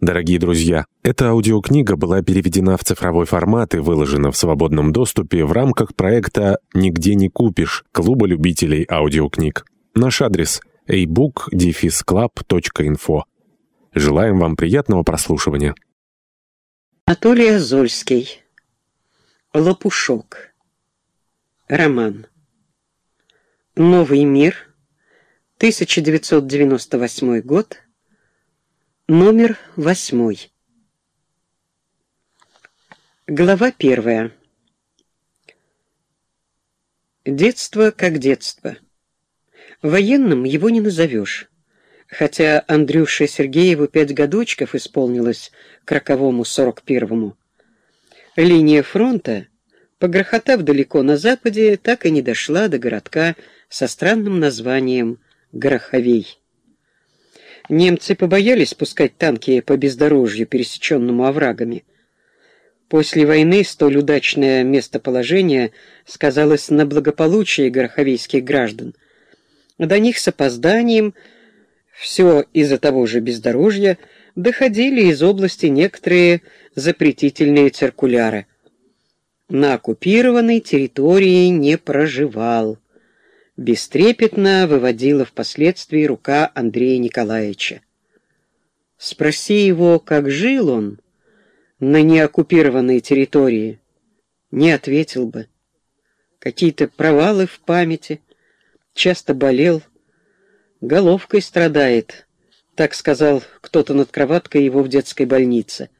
Дорогие друзья, эта аудиокнига была переведена в цифровой формат и выложена в свободном доступе в рамках проекта «Нигде не купишь» Клуба любителей аудиокниг. Наш адрес – ebook-club.info. Желаем вам приятного прослушивания. Анатолий Азольский. Лопушок. Роман. Новый мир. 1998 год. Номер восьмой. Глава первая. Детство как детство. Военным его не назовешь. Хотя Андрюше Сергееву пять годочков исполнилось к роковому сорок первому. Линия фронта, погрохотав далеко на западе, так и не дошла до городка со странным названием Гороховей. Немцы побоялись пускать танки по бездорожью, пересеченному оврагами. После войны столь удачное местоположение сказалось на благополучии гороховейских граждан. До них с опозданием, все из-за того же бездорожья, доходили из области некоторые запретительные циркуляры. На оккупированной территории не проживал бестрепетно выводила впоследствии рука Андрея Николаевича. Спроси его, как жил он на неоккупированной территории, не ответил бы. Какие-то провалы в памяти, часто болел, головкой страдает, так сказал кто-то над кроваткой его в детской больнице.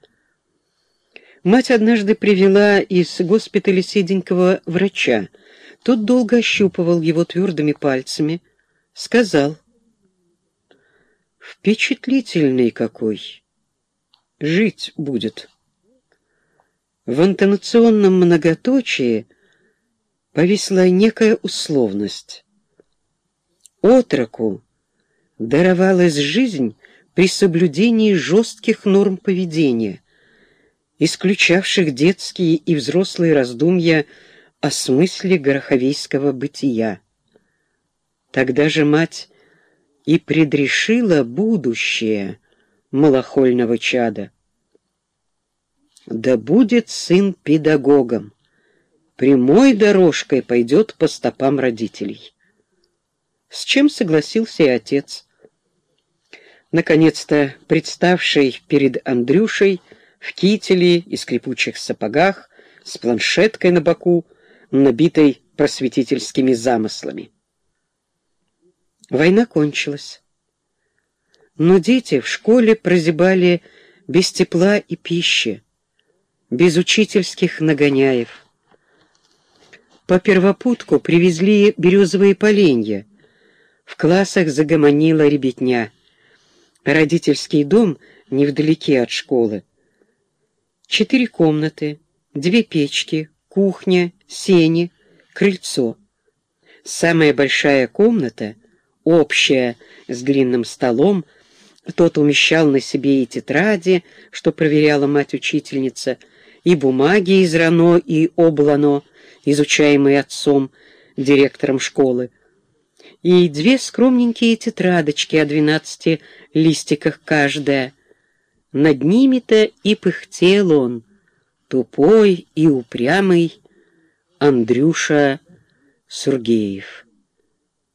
Мать однажды привела из госпиталя седенького врача, тот долго ощупывал его твердыми пальцами, сказал. «Впечатлительный какой! Жить будет!» В интонационном многоточии повисла некая условность. Отроку даровалась жизнь при соблюдении жестких норм поведения, исключавших детские и взрослые раздумья о смысле гороховейского бытия. Тогда же мать и предрешила будущее малохольного чада. Да будет сын педагогом, прямой дорожкой пойдет по стопам родителей. С чем согласился и отец. Наконец-то представший перед Андрюшей в кителе и скрипучих сапогах, с планшеткой на боку, набитой просветительскими замыслами. Война кончилась. Но дети в школе прозябали без тепла и пищи, без учительских нагоняев. По первопутку привезли березовые поленья. В классах загомонила ребятня. Родительский дом невдалеке от школы. Четыре комнаты, две печки, кухня, сени, крыльцо. Самая большая комната, общая, с длинным столом, тот умещал на себе и тетради, что проверяла мать-учительница, и бумаги из рано и облано, изучаемые отцом, директором школы, и две скромненькие тетрадочки о двенадцати листиках каждая. Над ними-то и пыхтел он, тупой и упрямый Андрюша Сургеев.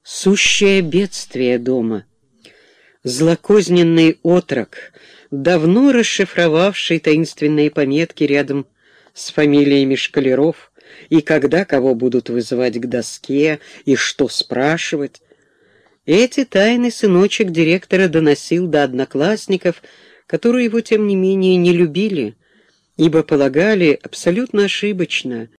Сущее бедствие дома. Злокозненный отрок, давно расшифровавший таинственные пометки рядом с фамилиями шкалеров, и когда кого будут вызывать к доске, и что спрашивать. Эти тайны сыночек директора доносил до одноклассников, которые его, тем не менее, не любили, ибо полагали абсолютно ошибочно,